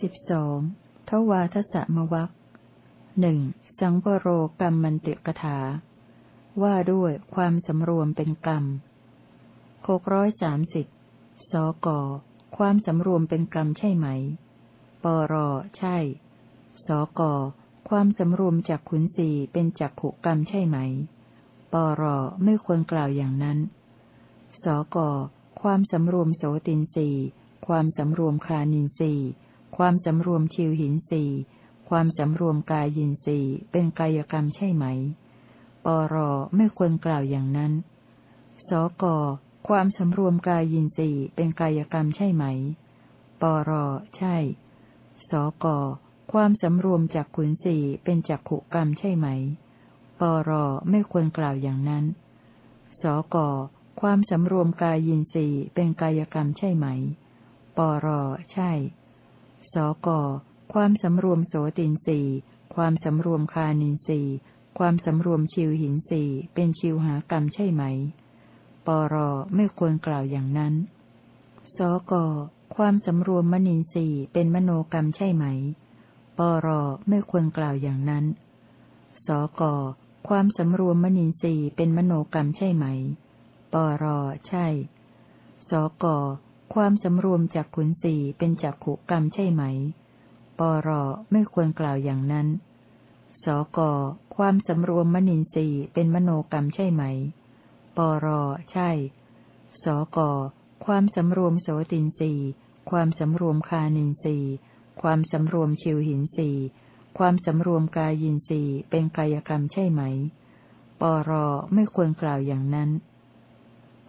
สิบสองทวาทสมวักหนึ่งสังวโรกรรมมันติกถา ว่าด้วยความสำรวมเป็นกรรมหกร้อยสามสิบสก ความสำรวมเป็นกรรมใช่ไหม ปร ใช่ สก ความสำรวมจากขุนสีเป็นจักขุกรรมใช่ไหม ปร ไม่ควรกล่าวอย่างนั้น สก ความสำรวมโสตินสีความสำรวมคานินสี ความสำรวมชิวหินสีความสำรวมกายินสีเป็นกายกรรมใช่ไหม ปรไม่ควรกล่าวอย่างนั้น สกความสำรวมกายินสีเป็นกายกรรมใช่ไหม ปรใช่ สกความสำรวมจากขุนสีเป็นจักขุกรรมใช่ไหม ปรไม่ควรกล่าวอย่างนั้น สกความสำรวมกายินสีเป็นกายกรรมใช่ไหม ปรใช่ สกความสำรวมโสตินสีความสำรวมคานินสีความสำรวมชิวหินสีเป็นชิวหากรรมใช่ไหม ปรไม่ควรกล่าวอย่างนั้น สกความสำรวมมนินสีเป็นมโนกรรมใช่ไหม ปรไม่ควรกล่าวอย่างนั้น สกความสำรวมมนินสีเป็นมโนกรรมใช่ไหม ปรใช่ สก ความสำรวมจากขุนสีเป็นจักขุกรรมใช่ไหม ปรไม่ควรกล่าวอย่างนั้น สกความสำรวมมนินทรีย์เป็นมโนกรรมใช่ไหม ปรใช่ สกความสำรวมโสตินทรีย์ความสำรวมคานินทรีย์ความสำรวมชิวหินทรีย์ความสำรวมกายินทรีย์เป็นกายกรรมใช่ไหม ปรไม่ควรกล่าวอย่างนั้น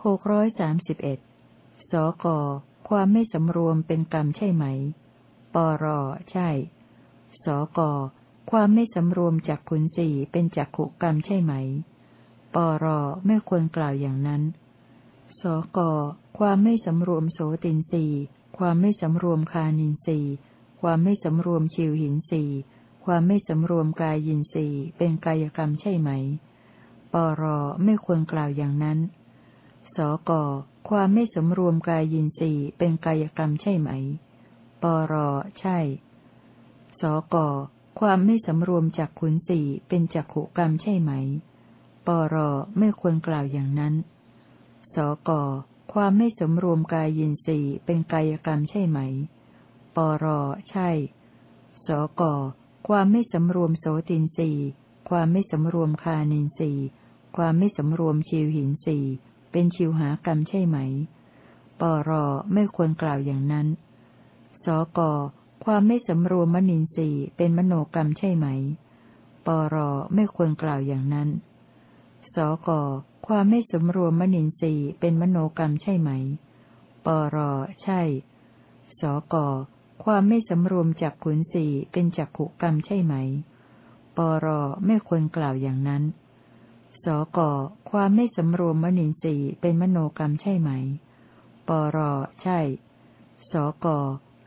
หกร้อยสามสิบเอ็ด สก ความไม่สำรวมเป็นกรรมใช่ไหม ปร ใช่ สก ความไม่สำรวมจากขุนสี่เป็นจักขุกรรมใช่ไหม ปร ไม่ควรกล่าวอย่างนั้น สก ความไม่สำรวมโสตินสีความไม่สำรวมคานินสีความไม่สำรวมชิวหินสีความไม่สำรวมกายยินสีเป็นกายกรรมใช่ไหม ปร ไม่ควรกล่าวอย่างนั้น สก ความไม่สำรวมกายยินสีเป็นกายกรรมใช่ไหม ปรใช่ สกความไม่สำรวมจากขุนสี่เป็นจักขุกรรมใช่ไหม ปรไม่ควรกล่าวอย่างนั้น สกความไม่สำรวมกายยินสี่เป็นกายกรรมใช่ไหม ปรใช่ สกความไม่สำรวมโสตินสี่ความไม่สำรวมคานินสี่ความไม่สำรวมชิวหินสี่ เป็นชิวหากรรมใช่ไหม ปรไม่ควรกล่าวอย่างนั้น สกความไม่สำรวมมนินทรีย์เป็นมโนกรรมใช่ไหม ปรไม่ควรกล่าวอย่างนั้น สกความไม่สำรวมมนินทรีย์เป็นมโนกรรมใช่ไหม ปรใช่ สกความไม่สำรวมจากขุนสีเป็นจักขุกรรมใช่ไหม ปรไม่ควรกล่าวอย่างนั้น กความไม่สำรวมมนินทรีย์เป็นมโนกรรมใช่ไหม ปรใช่ สก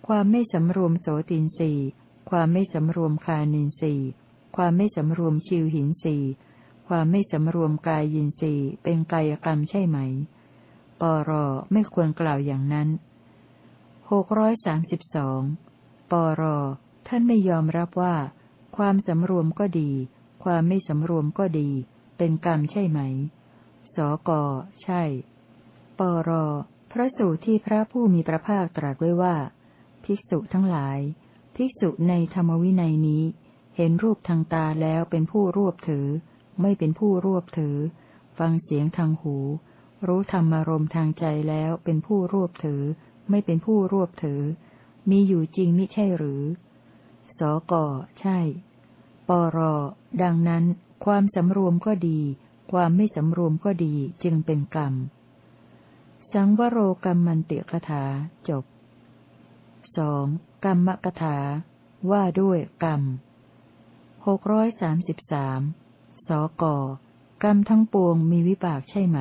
ความไม่สำรวมโสตินสีความไม่สำรวมคานินสีความไม่สำรวมชิวหินสีความไม่สำรวมกายยินสีเป็นกายกรรมใช่ไหม ปรไม่ควรกล่าวอย่างนั้นหกร้อยสามสิบสองปรท่านไม่ยอมรับว่า ความสำรวมก็ดี ความไม่สำรวมก็ดี เป็นกรรมใช่ไหม สก ใช่ ปร พระสูตรที่พระผู้มีพระภาคตรัสไว้ว่า ภิกษุทั้งหลาย ภิกษุในธรรมวินัยนี้ เห็นรูปทางตาแล้วเป็นผู้รวบถือ ไม่เป็นผู้รวบถือ ฟังเสียงทางหู รู้ธรรมารมทางใจแล้วเป็นผู้รวบถือ ไม่เป็นผู้รวบถือ มีอยู่จริงมิใช่หรือ สก ใช่ ปร ดังนั้น ความสำรวมก็ดี ความไม่สำรวมก็ดีจึงเป็นกรรม สังวโรกรรมมันติกถาจบสองกรรมกถา ว่าด้วยกรรมหกร้อยสามสิบสามสกกรรมทั้งปวงมีวิบากใช่ไหม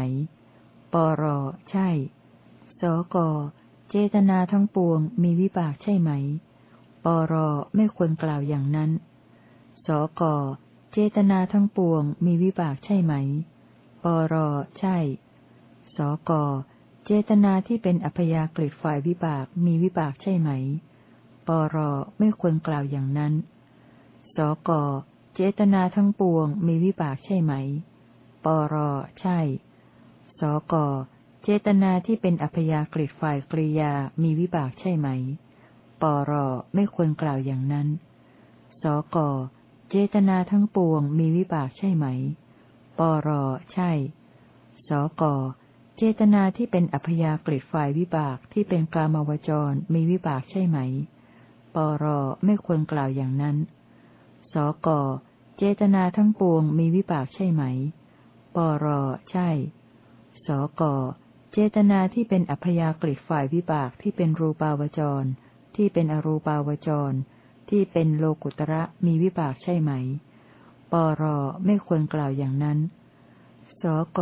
ปรใช่ สกเจตนาทั้งปวงมีวิบากใช่ไหม ปรไม่ควรกล่าวอย่างนั้น สก เจตนาทั้งปวงมีวิบากใช่ไหม ปรใช่ สก เจตนาที่เป็นอัพยากฤิฝ่ายวิบากมีวิบากใช่ไหม ปรไม่ควรกล่าวอย่างนั้น สก เจตนาทั้งปวงมีวิบากใช่ไหม ปรใช่ สก เจตนาที่เป็นอัพยากฤิฝ่ายกริยามีวิบากใช่ไหม ปรไม่ควรกล่าวอย่างนั้น สก เจตนาทั้งปวงมีวิบากใช่ไหม ปรใช่ สกเจตนาที่เป็นอัพยากฤิฝ่ายวิบากที่เป็นกามวจรมีวิบากใช่ไหม ปรไม่ควรกล่าวอย่างนั้น สกเจตนาทั้งปวงมีวิบากใช่ไหม ปรใช่ สกเจตนาที่เป็นอัพยากฤิฝ่ายวิบากที่เป็นรูปาวจร ที่เป็นอรูปาวจร ที่เป็นโลกุตระมีวิบากใช่ไหม ปรไม่ควรกล่าวอย่างนั้น สก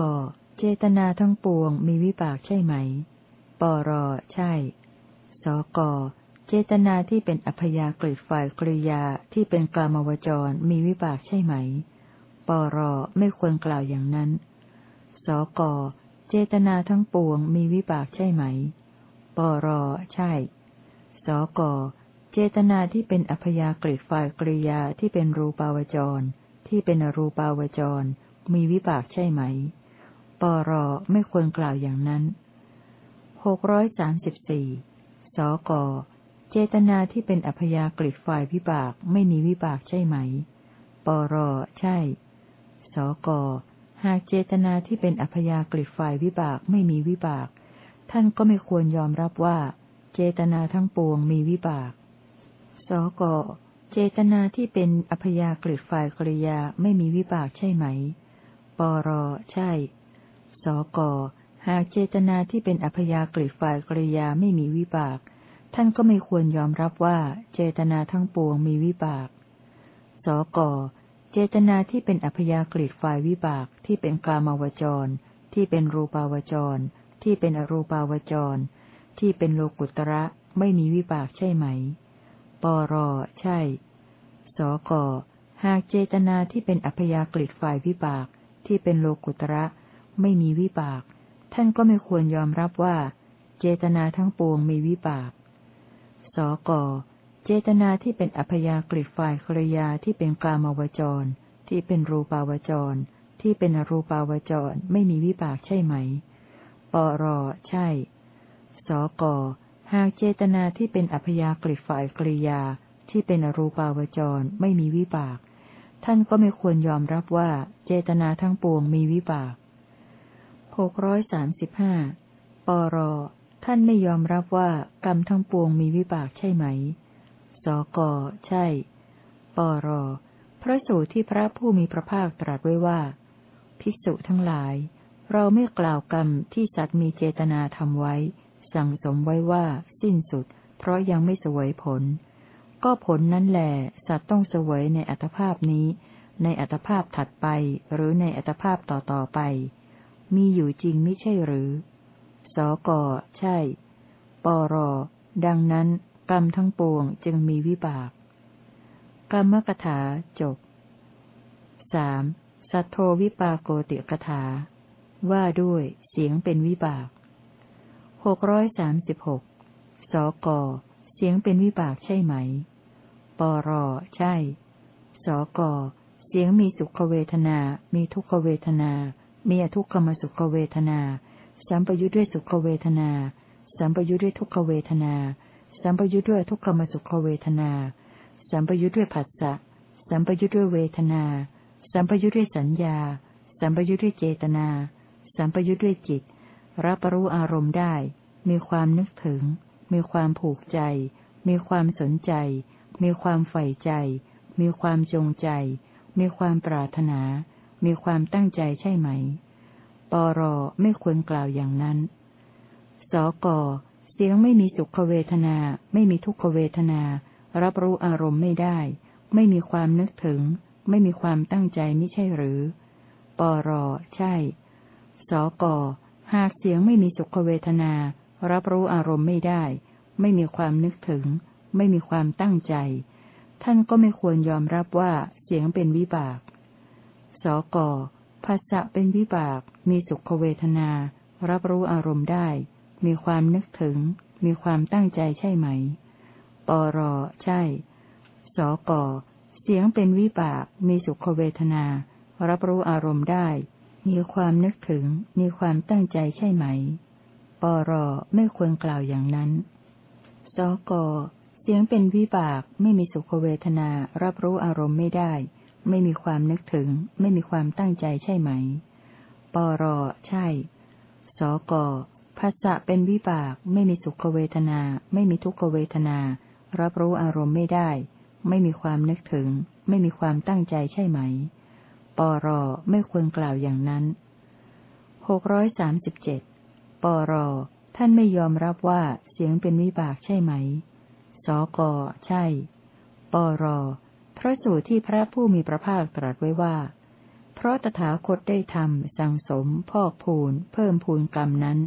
เจตนาทั้งปวงมีวิบากใช่ไหม ปรใช่ สกเจตนาที่เป็นอัพยากฤิฝ่ายกริยาที่เป็นกลามวจรมีวิบากใช่ไหม ปรไม่ควรกล่าวอย่างนั้น สกเจตนาทั้งปวงมีวิบากใช่ไหม ปรใช่ สก เจตนาที่เป็นอัพยากฤิฝ่ายกริยาที่เป็นรูปาวจร ที่เป็นอรูปาวจร มีวิบากใช่ไหม ปรไม่ควรกล่าวอย่างนั้นหกร้อยสามสิบสี่สก เจตนาที่เป็นอัพยากฤิฝ่ายวิบากไม่มีวิบากใช่ไหม ปรใช่ สก หากเจตนาที่เป็นอัพยากฤิฝ่ายวิบากไม่มีวิบาก ท่านก็ไม่ควรยอมรับว่า เจตนาทั้งปวงมีวิบาก สก เจตนาที่เป็นอัพยากฤิฝ่ายกริยาไม่มีวิบากใช่ไหม ปร ใช่ สก หากเจตนาที่เป็นอัพยากฤิฝ่ายกริยาไม่มีวิบาก ท่านก็ไม่ควรยอมรับว่าเจตนาทั้งปวงมีวิบาก สก เจตนาที่เป็นอัพยากฤิฝ่ายวิบากที่เป็นกามาวจร ที่เป็นรูปาวจร ที่เป็นอรูปาวจร ที่เป็นโลกุตระไม่มีวิบากใช่ไหม ปร ใช่ สก หากเจตนาที่เป็นอัพยากฤิฝ่ายวิบากที่เป็นโลกุตระ ไม่มีวิบาก ท่านก็ไม่ควรยอมรับว่า เจตนาทั้งปวงมีวิบาก สก เจตนาที่เป็นอัพยากฤิฝ่ายกริยาที่เป็นกามวจร ที่เป็นรูปาวจร ที่เป็นอรูปาวจร ไม่มีวิบากใช่ไหม ปร ใช่ สก หากเจตนาที่เป็นอัพยากฤิฝ่ายกริยาที่เป็นอรูปาวจรไม่มีวิบาก ท่านก็ไม่ควรยอมรับว่าเจตนาทั้งปวงมีวิบากหกร้อยสามสิบห้าปรท่านไม่ยอมรับว่ากรรมทั้งปวงมีวิบากใช่ไหม สก ใช่ ปร พระสูตรที่พระผู้มีพระภาคตรัสไว้ว่า ภิกษุทั้งหลาย เราไม่กล่าวกรรมที่สัตว์มีเจตนาทำไว้ สั่งสมไว้ว่า สิ้นสุด เพราะยังไม่สวยผล ก็ผลนั้นแหลสัตว์ต้องสวยในอัตภาพนี้ ในอัตภาพถัดไป หรือในอัตภาพต่อต่อไป มีอยู่จริงไม่ใช่หรือ สกใช่ ปร ดังนั้น กรรมทั้งปวงจึงมีวิบาก กรรมกถาจบสามสัทโทวิปาโกติกถา ว่าด้วยเสียงเป็นวิบาก หกร้อยสามสิบหกสก เสียงเป็นวิบากใช่ไหม ปร ใช่ สก เสียงมีสุขเวทนา มีทุกขเวทนา มีอทุกขมสุขเวทนา สัมปยุทธ์ด้วยสุขเวทนา สัมปยุทธ์ด้วยทุกขเวทนา สัมปยุทธ์ด้วยทุกขมสุขเวทนา สัมปยุทธ์ด้วยผัสสะ สัมปยุทธ์ด้วยเวทนา สัมปยุทธ์ด้วยสัญญา สัมปยุทธ์ด้วยเจตนา สัมปยุทธ์ด้วยจิต รับรู้อารมณ์ได้ มีความนึกถึง มีความผูกใจ มีความสนใจ มีความใฝ่ใจ มีความจงใจ มีความปรารถนา มีความตั้งใจใช่ไหม ปรไม่ควรกล่าวอย่างนั้น สกเสียงไม่มีสุขเวทนา ไม่มีทุกขเวทนา รับรู้อารมณ์ไม่ได้ ไม่มีความนึกถึง ไม่มีความตั้งใจไม่ใช่หรือ ปรใช่ สก หากเสียงไม่มีสุขเวทนา รับรู้อารมณ์ไม่ได้ ไม่มีความนึกถึง ไม่มีความตั้งใจ ท่านก็ไม่ควรยอมรับว่าเสียงเป็นวิบาก สกภาษะเป็นวิบาก มีสุขเวทนา รับรู้อารมณ์ได้ มีความนึกถึง มีความตั้งใจใช่ไหมปปรใช่ สกเสียงเป็นวิบาก มีสุขเวทนา รับรู้อารมณ์ได้ มีความนึกถึง มีความตั้งใจใช่ไหม ปรไม่ควรกล่าวอย่างนั้น สก เสียงเป็นวิบาก ไม่มีสุขเวทนา รับรู้อารมณ์ไม่ได้ ไม่มีความนึกถึง ไม่มีความตั้งใจใช่ไหม ปรใช่ สกภาษะเป็นวิบาก ไม่มีสุขเวทนา ไม่มีทุกขเวทนา รับรู้อารมณ์ไม่ได้ ไม่มีความนึกถึง ไม่มีความตั้งใจใช่ไหม ปรไม่ควรกล่าวอย่างนั้นหกร้อยสามสิบเจ็ดปรท่านไม่ยอมรับว่าเสียงเป็นวิบากใช่ไหม สก ใช่ ปร พระสูตรที่พระผู้มีพระภาคตรัสไว้ว่า เพราะตถาคตได้ทำสังสม พอกพูน เพิ่มพูนกรรมนั้น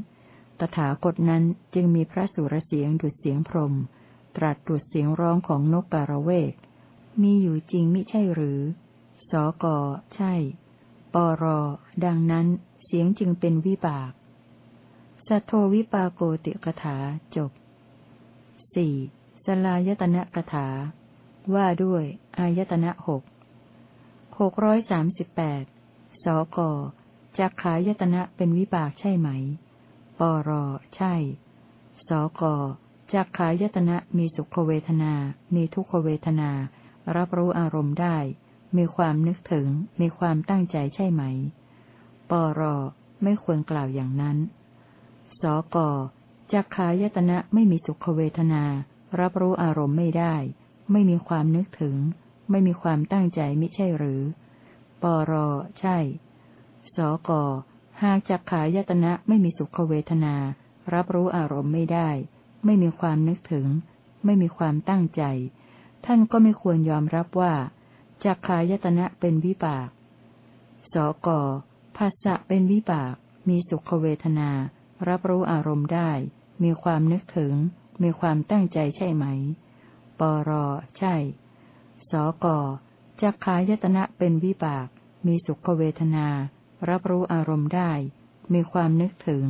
ตถาคตนั้นจึงมีพระสุรเสียงดุดเสียงพรม ตรัสดุดเสียงร้องของนกกระเวก มีอยู่จริงมิใช่หรือ สก ใช่ ปร ดังนั้น เสียงจึงเป็นวิบาก สัทโทวิปาโกติกถาจบสี่สลายตนะกถา ว่าด้วย อายตนะหกหกร้อยสามสิบแปดสกจักขายตนะเป็นวิบากใช่ไหม ปร ใช่ สกจักขายตนะมีสุขเวทนา มีทุกขเวทนา รับรู้อารมณ์ได้ มีความนึกถึง มีความตั้งใจใช่ไหม ปรไม่ควรกล่าวอย่างนั้น สกจักขายตนะไม่มีสุขเวทนา รับรู้อารมณ์ไม่ได้ ไม่มีความนึกถึง ไม่มีความตั้งใจมิใช่หรือ ปรใช่ สกหากจักขายตนะไม่มีสุขเวทนา รับรู้อารมณ์ไม่ได้ ไม่มีความนึกถึง ไม่มีความตั้งใจ ท่านก็ไม่ควรยอมรับว่า จักขายตนะเป็นวิบาก สกภาษะเป็นวิบาก มีสุขเวทนา รับรู้อารมณ์ได้ มีความนึกถึง มีความตั้งใจใช่ไหม ปรใช่ สกจักขายตนะเป็นวิบาก มีสุขเวทนา รับรู้อารมณ์ได้ มีความนึกถึง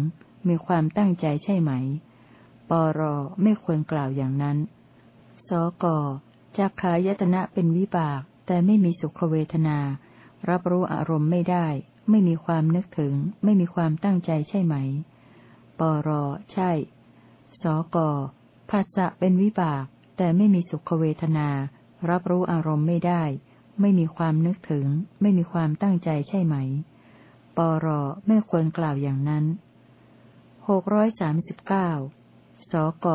มีความตั้งใจใช่ไหม ปรไม่ควรกล่าวอย่างนั้น สกจักขายตนะเป็นวิบาก แต่ไม่มีสุขเวทนา รับรู้อารมณ์ไม่ได้ ไม่มีความนึกถึง ไม่มีความตั้งใจใช่ไหม ปรใช่ สกภาษะเป็นวิบาก แต่ไม่มีสุขเวทนา รับรู้อารมณ์ไม่ได้ ไม่มีความนึกถึง ไม่มีความตั้งใจใช่ไหม ปรไม่ควรกล่าวอย่างนั้นหกร้อยสามสิบเก้าสก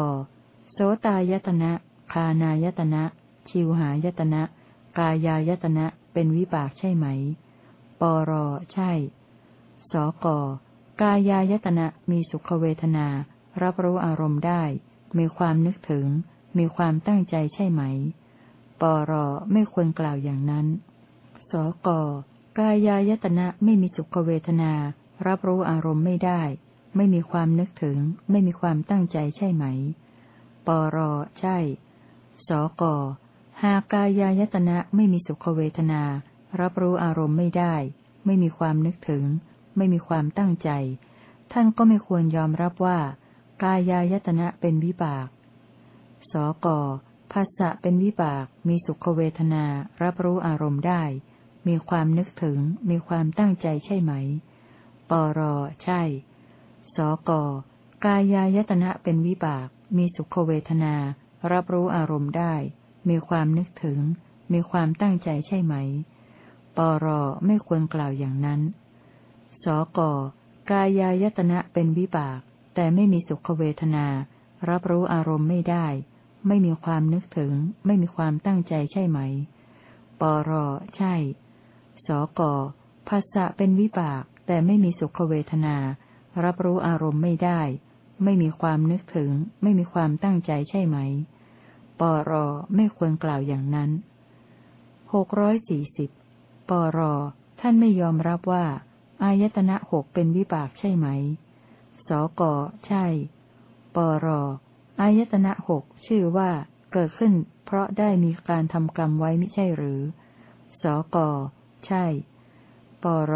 โสตายตนะ คานายตนะ ชิวหายตนะ กายายตนะเป็นวิบากใช่ไหม ปรใช่ สกกายายตนะมีสุขเวทนา รับรู้อารมณ์ได้ มีความนึกถึง มีความตั้งใจใช่ไหม ปรไม่ควรกล่าวอย่างนั้น สกกายายตนะไม่มีสุขเวทนา รับรู้อารมณ์ไม่ได้ ไม่มีความนึกถึง ไม่มีความตั้งใจใช่ไหม ปรใช่ สก หากกายายตนะไม่มีสุขเวทนา รับรู้อารมณ์ไม่ได้ ไม่มีความนึกถึง ไม่มีความตั้งใจ ท่านก็ไม่ควรยอมรับว่า กายายตนะเป็นวิบาก สกภาษะเป็นวิบาก มีสุขเวทนา รับรู้อารมณ์ได้ มีความนึกถึง มีความตั้งใจใช่ไหม ปร ใช่ สก กายายตนะเป็นวิบาก มีสุขเวทนา รับรู้อารมณ์ได้ มีความนึกถึง มีความตั้งใจใช่ไหม ปรไม่ควรกล่าวอย่างนั้น สกกายายตนะเป็นวิบาก แต่ไม่มีสุขเวทนา รับรู้อารมณ์ไม่ได้ ไม่มีความนึกถึง ไม่มีความตั้งใจใช่ไหม ปรใช่ สกภาษะเป็นวิบาก แต่ไม่มีสุขเวทนา รับรู้อารมณ์ไม่ได้ ไม่มีความนึกถึง ไม่มีความตั้งใจใช่ไหม ปรไม่ควรกล่าวอย่างนั้นหกร้อยสี่สิบปรท่านไม่ยอมรับว่า อายตนะหกเป็นวิบากใช่ไหม สกใช่ ปรอายตนะหกชื่อว่าเกิดขึ้น เพราะได้มีการทำกรรมไว้ไม่ใช่หรือ สกใช่ ปร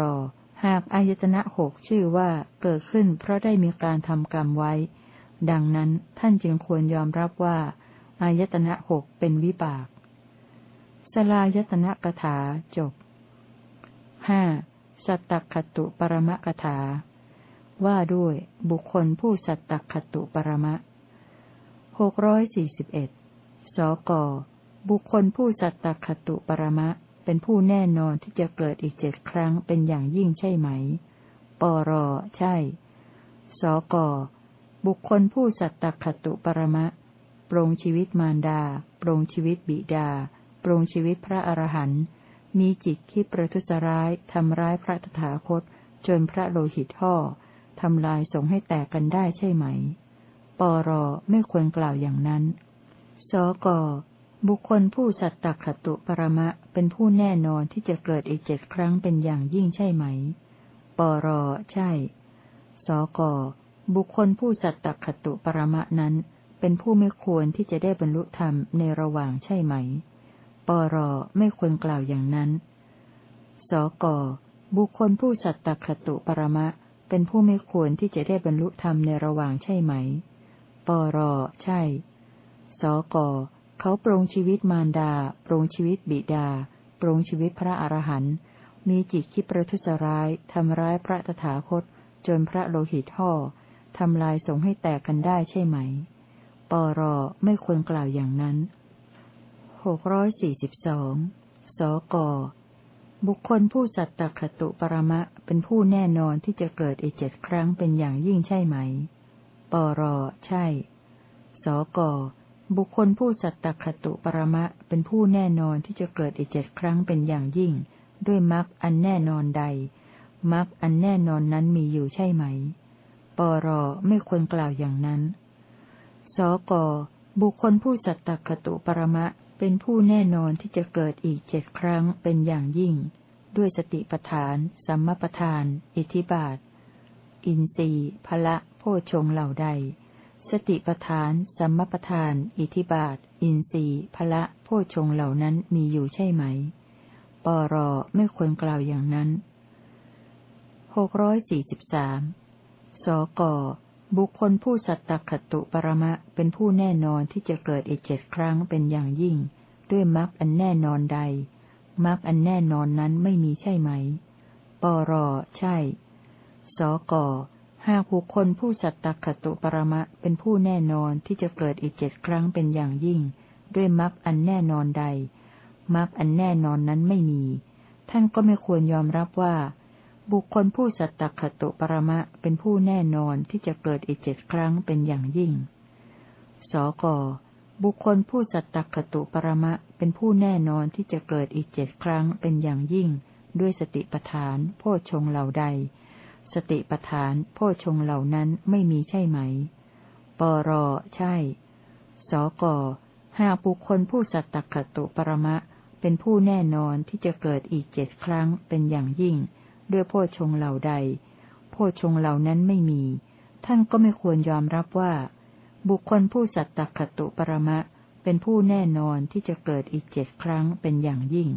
หากอายตนะหกชื่อว่าเกิดขึ้น เพราะได้มีการทำกรรมไว้ ดังนั้นท่านจึงควรยอมรับว่า อายตนะหกเป็นวิบาก สลายตนะกถาจบห้าสัตตคตุปรมะกถา ว่าด้วยบุคคลผู้สัตตคตุปรมะหกร้อยสี่สิบเอ็ดสก บุคคลผู้สัตตคตุปรมะ เป็นผู้แน่นอนที่จะเกิดอีกเจ็ดครั้งเป็นอย่างยิ่งใช่ไหม ปร ใช่ สก บุคคลผู้สัตตคตุปรมะ ปรงชีวิตมารดา ปรงชีวิตบิดา ปรงชีวิตพระอรหันต์ มีจิตคิดประทุษร้าย ทำร้ายพระตถาคต จนพระโลหิตห่อทำลายสงให้แตกกันได้ใช่ไหม ปรไม่ควรกล่าวอย่างนั้น สกบุคคลผู้สัตตคตุปรมะเป็นผู้แน่นอนที่จะเกิดอีกเจ็ดครั้งเป็นอย่างยิ่งใช่ไหม ปรใช่ สกบุคคลผู้สัตตคตุปรมะนั้น เป็นผู้ไม่ควรที่จะได้บรรลุธรรมในระหว่างใช่ไหม ปรไม่ควรกล่าวอย่างนั้น สกบุคคลผู้สัตตคตุปรมะ เป็นผู้ไม่ควรที่จะได้บรรลุธรรมในระหว่างใช่ไหม ปรใช่ สกเขาปรงชีวิตมารดา ปรงชีวิตบิดา ปรงชีวิตพระอรหันต์มีจิตคิดประทุษร้ายทำร้ายพระตถาคต จนพระโลหิตห่อทำลายสงให้แตกกันได้ใช่ไหม ปรไม่ควรกล่าวอย่างนั้นหกร้อยสี่สิบสองสก บุคคลผู้สัตตคตุปรมะเป็นผู้แน่นอนที่จะเกิดอีกเจ็ดครั้งเป็นอย่างยิ่งใช่ไหม ปรใช่ สก บุคคลผู้สัตตคตุปรมะเป็นผู้แน่นอนที่จะเกิดอีกเจ็ดครั้งเป็นอย่างยิ่ง ด้วยมรรคอันแน่นอนใดมรรคอันแน่นอนนั้นมีอยู่ใช่ไหม ปรไม่ควรกล่าวอย่างนั้น สกบุคคลผู้สัตตคตุปรมะ เป็นผู้แน่นอนที่จะเกิดอีกเจ็ดครั้งเป็นอย่างยิ่ง ด้วยสติปทาน สัมมปทาน อิทิบาท อินทรีย์พละโพชงเหล่าใด สติปทาน สัมมปทาน อิทิบาท อินทรีย์พละโพชงเหล่านั้นมีอยู่ใช่ไหม ปรไม่ควรกล่าวอย่างนั้นหกร้อยสี่สิบสามสก บุคคลผู้สัตตคตุปรมะเป็นผู้แน่นอนที่จะเกิดอีกเจ็ดครั้งเป็นอย่างยิ่ง ด้วยมรรคอันแน่นอนใดมรรคอันแน่นอนนั้นไม่มีใช่ไหม ปรใช่ สกหากบุคคลผู้สัตตคตุปรมะเป็นผู้แน่นอนที่จะเกิดอีกเจ็ดครั้งเป็นอย่างยิ่ง ด้วยมรรคอันแน่นอนใดมรรคอันแน่นอนนั้นไม่มี ท่านก็ไม่ควรยอมรับว่า บุคคลผู้สัตตคตุปรมะเป็นผู้แน่นอนที่จะเกิดอีกเจ็ดครั้งเป็นอย่างยิ่ง สก บุคคลผู้สัตตคตุปรมะเป็นผู้แน่นอนที่จะเกิดอีกเจ็ดครั้งเป็นอย่างยิ่ง ด้วยสติปทาน โพชงเหล่าใด สติปทาน โพชงเหล่านั้นไม่มีใช่ไหม ปรใช่ สก หากบุคคลผู้สัตตคตุปรมะเป็นผู้แน่นอนที่จะเกิดอีกเจ็ดครั้งเป็นอย่างยิ่ง ด้วยโพชงเหล่าใด โพชงเหล่านั้นไม่มี ท่านก็ไม่ควรยอมรับว่า บุคคลผู้สัตตคตุปรมะเป็นผู้แน่นอนที่จะเกิดอีกเจ็ดครั้งเป็นอย่างยิ่ง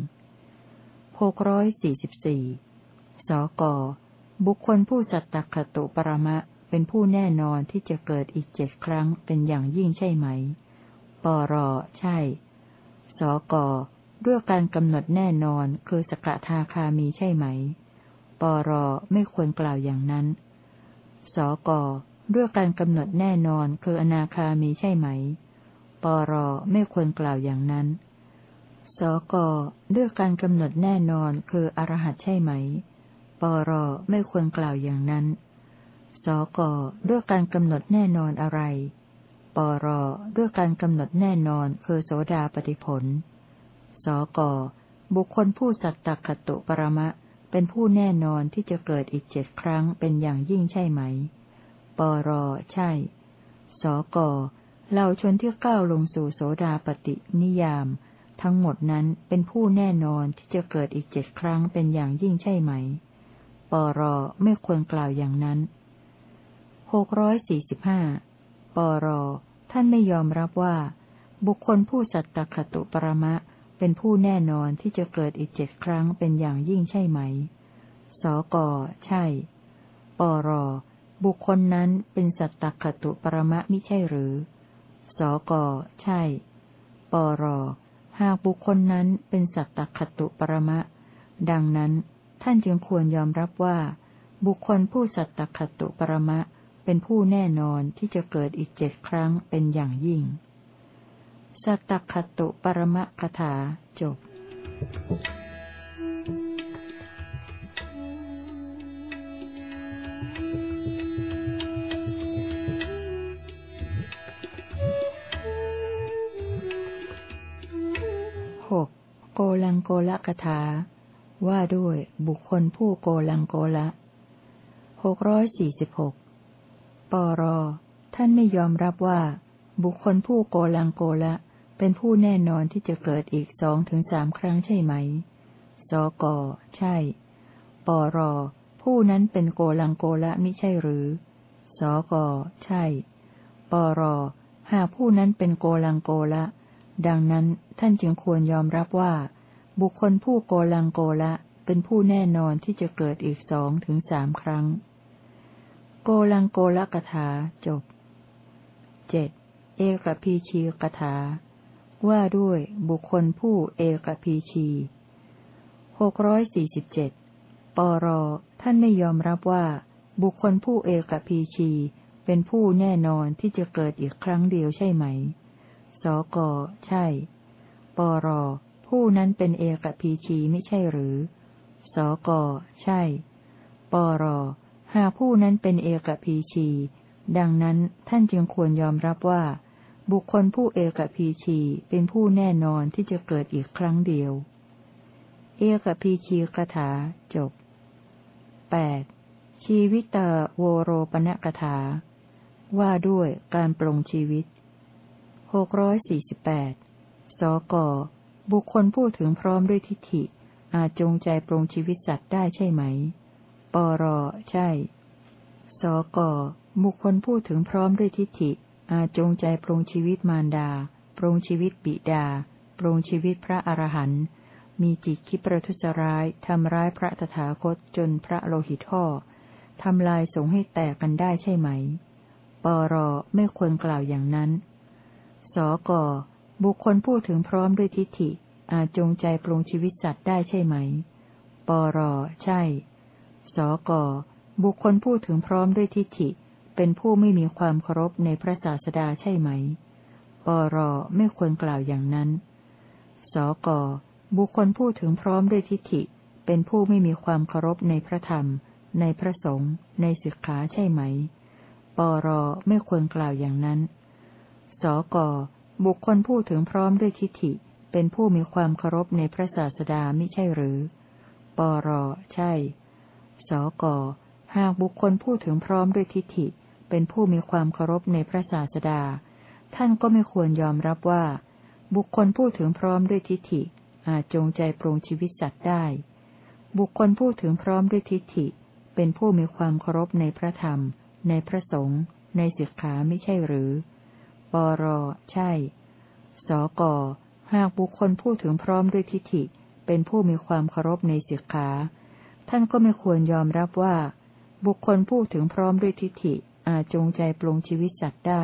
หกร้อยสี่สิบสี่สก บุคคลผู้สัตตคตุปรมะเป็นผู้แน่นอนที่จะเกิดอีกเจ็ดครั้งเป็นอย่างยิ่งใช่ไหม ปร ใช่ สก ด้วยการกำหนดแน่นอนคือสกทาคามีใช่ไหม รไม่ควรกล่าวอย่างนั้น สกด้วยการกำหนดแน่นอนคืออนาคามีใช่ไหม ปรไม่ควรกล่าวอย่างนั้น สกด้วยการกำหนดแน่นอนคืออรหัตใช่ไหม ปรไม่ควรกล่าวอย่างนั้น สกด้วยการกำหนดแน่นอนอะไร ปรด้วยการกำหนดแน่นอนคือโสดาปฏิผล สกบุคคลผู้สัตตคตุปรมะ เป็นผู้แน่นอนที่จะเกิดอีกเจ็ดครั้งเป็นอย่างยิ่งใช่ไหม ปรใช่ สกเราชนที่ก้าวลงสู่โสดาปฏินิยาม ทั้งหมดนั้นเป็นผู้แน่นอนที่จะเกิดอีกเจ็ดครั้งเป็นอย่างยิ่งใช่ไหม ปรไม่ควรกล่าวอย่างนั้นหกร้อยสี่สิบห้าปรท่านไม่ยอมรับว่า บุคคลผู้สัตตคตุปรมะ เป็นผู้แน่นอนที่จะเกิดอีกเจ็ดครั้งเป็นอย่างยิ่งใช่ไหม สก ใช่ ปร บุคคลนั้นเป็นสัตตคตุปรมะมิใช่หรือ สก ใช่ ปร หากบุคคลนั้นเป็นสัตตคตุปรมะ ดังนั้นท่านจึงควรยอมรับว่า บุคคลผู้สัตตคตุปรมะเป็นผู้แน่นอนที่จะเกิดอีกเจ็ดครั้งเป็นอย่างยิ่ง สัตตคตุปรมะคถาจบหกโกลังโกละกถา ว่าด้วยบุคคลผู้โกลังโกละหกร้อยสี่สิบหกปร ท่านไม่ยอมรับว่า บุคคลผู้โกลังโกละ เป็นผู้แน่นอนที่จะเกิดอีกสองถึงสามครั้งใช่ไหม สก ใช่ ปร ผู้นั้นเป็นโกลังโกละมิใช่หรือ สก ใช่ ปร หากผู้นั้นเป็นโกลังโกละ ดังนั้นท่านจึงควรยอมรับว่า บุคคลผู้โกลังโกละเป็นผู้แน่นอนที่จะเกิดอีกสองถึงสามครั้ง โกลังโกละกถาจบเจ็ดเอกพีชีกถา ว่าด้วยบุคคลผู้เอกพีชีหกร้อยสี่สิบเจ็ดปรท่านไม่ยอมรับว่า บุคคลผู้เอกพีชี เป็นผู้แน่นอนที่จะเกิดอีกครั้งเดียวใช่ไหม สก ใช่ ปร ผู้นั้นเป็นเอกพีชีไม่ใช่หรือ สก ใช่ ปร หากผู้นั้นเป็นเอกพีชี ดังนั้นท่านจึงควรยอมรับว่า บุคคลผู้เอกพีชีเป็นผู้แน่นอนที่จะเกิดอีกครั้งเดียว เอกพีชีคถาจบ 8. ชีวิตาโวโรปณกถา ว่าด้วยการปรงชีวิต หกร้อยสี่สิบแปดสก บุคคลพูดถึงพร้อมด้วยทิฏฐิ อาจจงใจปรงชีวิตสัตว์ได้ใช่ไหม ปรใช่ สก บุคคลพูดถึงพร้อมด้วยทิฏฐิ อาจงใจปรงชีวิตมารดา ปรงชีวิตบิดา ปรงชีวิตพระอรหันต์ มีจิตคิดประทุษร้าย ทำร้ายพระตถาคตจนพระโลหิตห่อทำลายสงให้แตกกันได้ใช่ไหม ปรไม่ควรกล่าวอย่างนั้น สกบุคคลพูดถึงพร้อมด้วยทิฏฐิ อาจจงใจปรงชีวิตสัตว์ได้ใช่ไหม ปรใช่ สกบุคคลพูดถึงพร้อมด้วยทิฏฐิ เป็นผู้ไม่มีความเคารพในพระศาสดาใช่ไหม ปรไม่ควรกล่าวอย่างนั้น สกบุคคลพูดถึงพร้อมด้วยทิฏฐิ เป็นผู้ไม่มีความเคารพในพระธรรม ในพระสงฆ์ในศิกขาใช่ไหม ปรไม่ควรกล่าวอย่างนั้น สกบุคคลพูดถึงพร้อมด้วยทิฏฐิ เป็นผู้มีความเคารพในพระศาสดามิใช่หรือ ปรใช่ สกหากบุคคลพูดถึงพร้อมด้วยทิฏฐิ เป็นผู้มีความเคารพในพระศาสดา ท่านก็ไม่ควรยอมรับว่า บุคคลพูดถึงพร้อมด้วยทิฏฐิ อาจจงใจปรงชีวิตสัตว์ได้ บุคคลพูดถึงพร้อมด้วยทิฏฐิ เป็นผู้มีความเคารพในพระธรรม ในพระสงฆ์ในศิกขาไม่ใช่หรือ ปรใช่ สกหากบุคคลพูดถึงพร้อมด้วยทิฏฐิ เป็นผู้มีความเคารพในศิกขา ท่านก็ไม่ควรยอมรับว่า บุคคลพูดถึงพร้อมด้วยทิฏฐิ อาจจงใจปลงชีวิตสัตว์ได้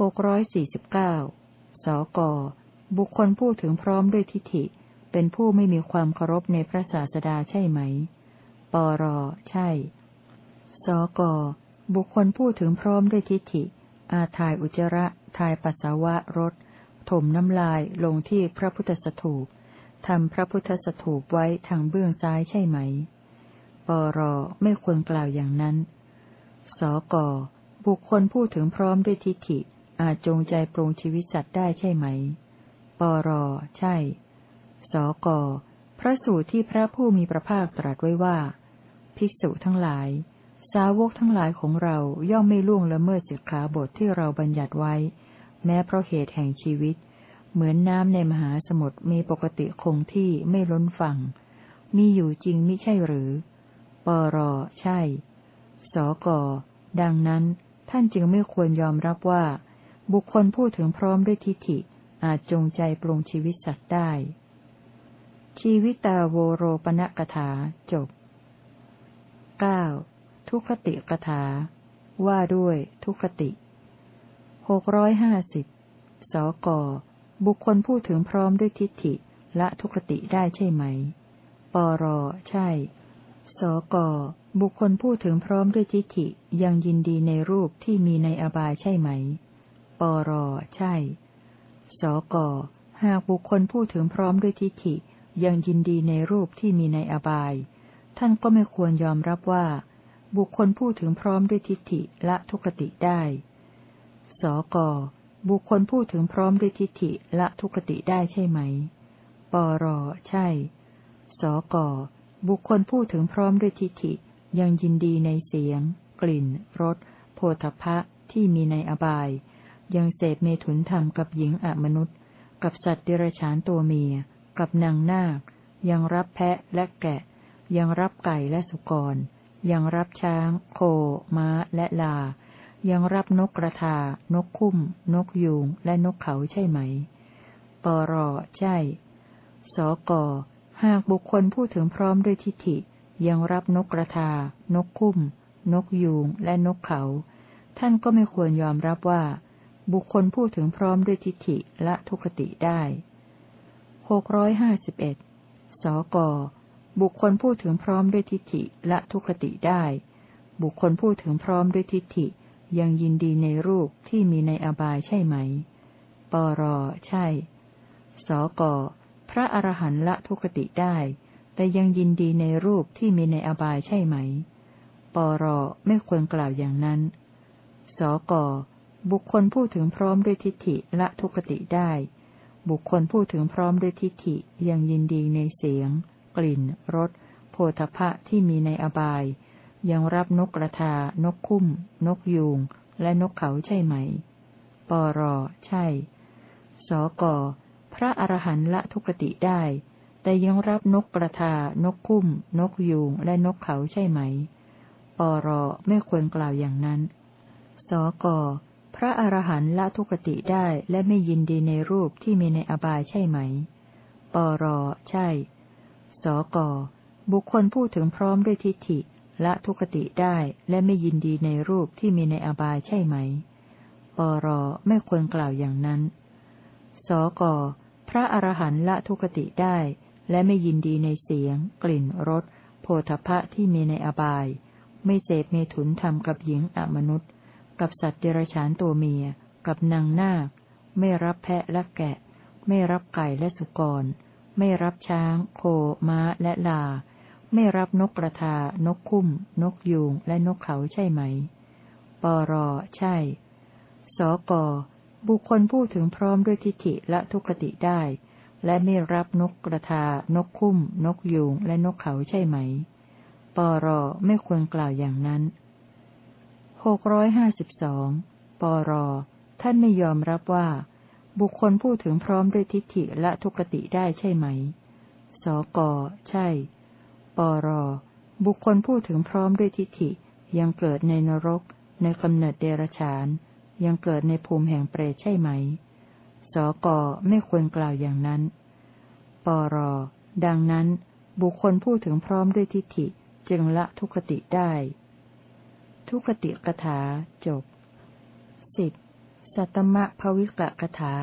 หกร้อยสี่สิบเก้าสก บุคคลพูดถึงพร้อมด้วยทิฏฐิ เป็นผู้ไม่มีความเคารพในพระศาสดาใช่ไหม ปร ใช่ สก บุคคลพูดถึงพร้อมด้วยทิฏฐิ อาถ่ายอุจระถ่ายปัสสาวะรถถมน้ำลายลงที่พระพุทธสถูปทำพระพุทธสถูปไว้ทางเบื้องซ้ายใช่ไหม ปร ไม่ควรกล่าวอย่างนั้น สก บุคคลพูดถึงพร้อมด้วยทิฏฐิ อาจจงใจปรุงชีวิตสัตว์ได้ใช่ไหม ปร ใช่ สก พระสูตรที่พระผู้มีพระภาคตรัสไว้ว่า ภิกษุทั้งหลาย สาวกทั้งหลายของเราย่อมไม่ล่วงละเมิดสิกขาบทที่เราบัญญัติไว้ แม้เพราะเหตุแห่งชีวิต เหมือนน้ำในมหาสมุทรมีปกติคงที่ไม่ล้นฝั่ง มีอยู่จริงมิใช่หรือ ปร ใช่ สก ดังนั้นท่านจึงไม่ควรยอมรับว่า บุคคลพูดถึงพร้อมด้วยทิฏฐิ อาจจงใจปรงชีวิตสัตว์ได้ ชีวิตาโวโรปณกถาจบเก้าทุคติกถา ว่าด้วยทุคติหกร้อยห้าสิบสก บุคคลพูดถึงพร้อมด้วยทิฏฐิละทุกขติได้ใช่ไหม ปร ใช่ สก บุคคลพูดถึงพร้อมด้วยทิฏฐิยังยินดีในรูปที่มีในอบายใช่ไหม ปรใช่ สก หากบุคคลพูดถึงพร้อมด้วยทิฏฐิยังยินดีในรูปที่มีในอบาย ท่านก็ไม่ควรยอมรับว่า บุคคลพูดถึงพร้อมด้วยทิฏฐิละทุกติได้ สก บุคคลพูดถึงพร้อมด้วยทิฏฐิละทุกติได้ใช่ไหม ปรใช่ สก บุคคลพูดถึงพร้อมด้วยทิฏฐิ ยังยินดีในเสียง กลิ่นรสโพธพะที่มีในอบาย ยังเสพเมถุนธรรมกับหญิงอมนุษย์ กับสัตว์เดรัจฉานตัวเมีย กับนางนาค ยังรับแพะและแกะ ยังรับไก่และสุกร ยังรับช้าง โค ม้าและลา ยังรับนกกระทา นกคุ้ม นกยูงและนกเขาใช่ไหม ปรใช่ สกหากบุคคลพูดถึงพร้อมด้วยทิฏฐิ ยังรับนกกระทา นกคุ้ม นกยูง และนกเขา ท่านก็ไม่ควรยอมรับว่า บุคคลพูดถึงพร้อมด้วยทิฏฐิและทุกติได้หกร้อยห้าสิบเอ็ดสก บุคคลพูดถึงพร้อมด้วยทิฏฐิและทุกติได้ บุคคลพูดถึงพร้อมด้วยทิฏฐิยังยินดีในรูปที่มีในอบายใช่ไหม ปร ใช่ สก พระอรหันต์ละทุกติได้ แต่ยังยินดีในรูปที่มีในอบายใช่ไหม ปรไม่ควรกล่าวอย่างนั้น สกบุคคลพูดถึงพร้อมด้วยทิฏฐิละทุกติได้ บุคคลพูดถึงพร้อมด้วยทิฏฐิยังยินดีในเสียง กลิ่นรสโพธพะที่มีในอบาย ยังรับนกกระทา นกคุ้ม นกยูง และนกเขาใช่ไหม ปรใช่ สกพระอรหันต์ละทุกติได้ แต่ยังรับนกกระทานกคุ้ม นกยูง และนกเขาใช่ไหม ปรไม่ควรกล่าวอย่างนั้น สก พระอรหันต์ละทุกติได้และไม่ยินดีในรูปที่มีในอบายใช่ไหม ปรใช่ สก บุคคลพูดถึงพร้อมด้วยทิฏฐิละทุกติได้และไม่ยินดีในรูปที่มีในอบายใช่ไหม ปรไม่ควรกล่าวอย่างนั้น สก พระอรหันต์ละทุกติได้ และไม่ยินดีในเสียง กลิ่นรสโพธพะที่มีในอบาย ไม่เสพเมถุนทำกับหญิงอมนุษย์ กับสัตว์เดรัจฉานตัวเมีย กับนางนาค ไม่รับแพะและแกะ ไม่รับไก่และสุกร ไม่รับช้าง โค ม้าและลา ไม่รับนกกระทา นกคุ้ม นกยูงและนกเขาใช่ไหม ปรใช่ สกบุคคลพูดถึงพร้อมด้วยทิฏฐิและทุกติได้ และไม่รับนกกระทา นกคุ้ม นกยูง และนกเขาใช่ไหม ปรไม่ควรกล่าวอย่างนั้นหกร้อยห้าสิบสองปรท่านไม่ยอมรับว่า บุคคลพูดถึงพร้อมด้วยทิฏฐิและทุกติได้ใช่ไหม สก ใช่ ปร บุคคลพูดถึงพร้อมด้วยทิฏฐิยังเกิดในนรก ในกำเนิดเดรฉาน ยังเกิดในภูมิแห่งเปรตใช่ไหม สกไม่ควรกล่าวอย่างนั้น ปร ดังนั้น บุคคลพูดถึงพร้อมด้วยทิฏฐิจึงละทุกติได้ ทุกติกถาจบสิบสัตมะภวิกะกถา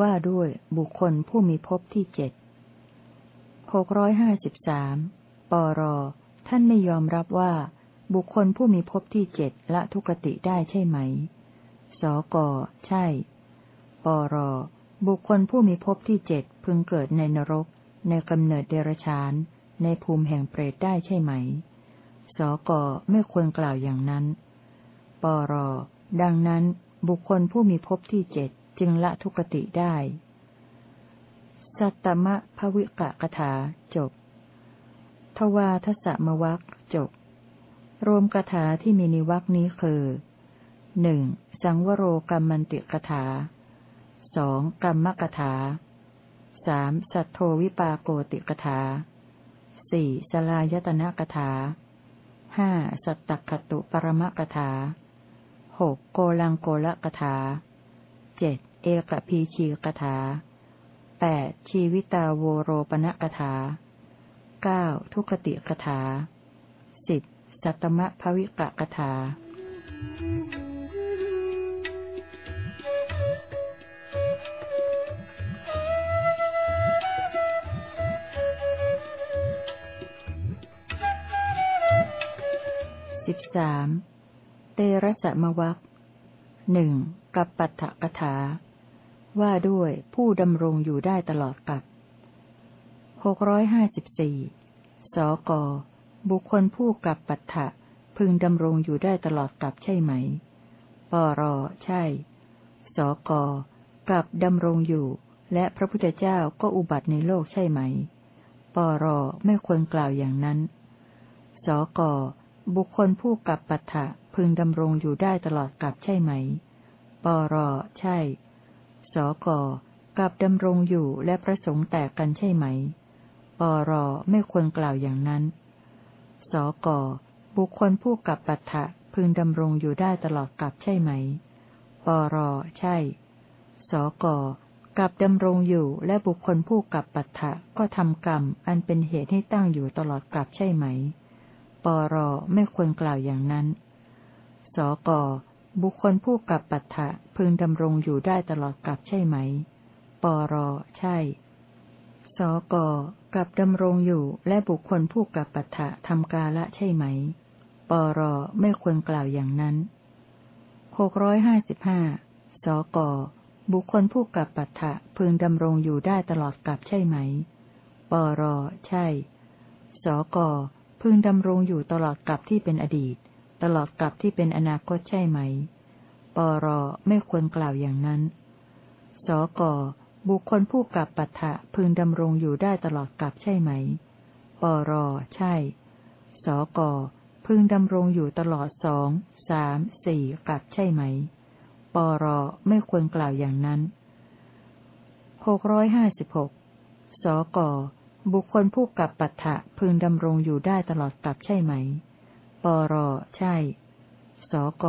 ว่าด้วยบุคคลผู้มีภพที่เจ็ดหกร้อยห้าสิบสามปร ท่านไม่ยอมรับว่า บุคคลผู้มีภพที่เจ็ดละทุกติได้ใช่ไหม สก ใช่ ปร บุคคลผู้มีภพที่เจ็ดพึงเกิดในนรก ในกำเนิดเดรชาน ในภูมิแห่งเปรตได้ใช่ไหม สกไม่ควรกล่าวอย่างนั้น ปร ดังนั้นบุคคลผู้มีภพที่เจ็ดจึงละทุกติได้ สัตตมะภวิกะกถาจบ ทวาทสมวักจบ รวมกถาที่มีนิวักนี้คือหนึ่งสังวโรกรรมันติกถา สองกรรมกถาสามสัทโทวิปาโกติกถาสี่สลายตนะกถาห้าสัตตคตุปรมกถาหกโกลังโกละกถาเจ็ดเอกพีชีกถาแปดชีวิตาโวโรปณกถาเก้าทุกติกถาสิบสัตตมะภวิกะกถา Thank สามเตระสมวักหนึ่งกับปัตถกถา ว่าด้วยผู้ดำรงอยู่ได้ตลอดกับหกร้อยห้าสิบสี่สก บุคคลผู้กับปัตถะพึงดำรงอยู่ได้ตลอดกับใช่ไหม ปร ใช่ สก กับดำรงอยู่ และพระพุทธเจ้าก็อุบัติในโลกใช่ไหม ปร ไม่ควรกล่าวอย่างนั้น สก บุคคลผู้กับปัตถะพึงดำรงอยู่ได้ตลอดกับใช่ไหม ปรใช่ สกกับดำรงอยู่และประสงค์แตกกันใช่ไหม ปรไม่ควรกล่าวอย่างนั้น สกบุคคลผู้กับปัตถะพึงดำรงอยู่ได้ตลอดกับใช่ไหม ปรใช่ สกกับดำรงอยู่และบุคคลผู้กับปัตถะก็ทำกรรมอันเป็นเหตุให้ตั้งอยู่ตลอดกับใช่ไหม ปรไม่ควรกล่าวอย่างนั้น สกบุคคลผู้กับปัตถะพึงดำรงอยู่ได้ตลอดกับใช่ไหม ปรใช่ สกกับดำรงอยู่และบุคคลผู้กับปัตถะทำกาละใช่ไหม ปรไม่ควรกล่าวอย่างนั้นหกร้อยห้าสิบห้าสกบุคคลผู้กับปัตถะพึงดำรงอยู่ได้ตลอดกับใช่ไหม ปรใช่ สก พึงดำรงอยู่ตลอดกลับที่เป็นอดีต ตลอดกลับที่เป็นอนาคตใช่ไหม ปรไม่ควรกล่าวอย่างนั้น สกบุคคลผู้กลับปัตถะพึงดำรงอยู่ได้ตลอดกลับใช่ไหม ปรใช่ สกพึงดำรงอยู่ตลอดสอง สาม สี่กลับใช่ไหม ปรไม่ควรกล่าวอย่างนั้นหกร้อยห้าสิบหกสก บุคคลผู้กับปัตถะพึงดำรงอยู่ได้ตลอดกับใช่ไหม ปรใช่ สก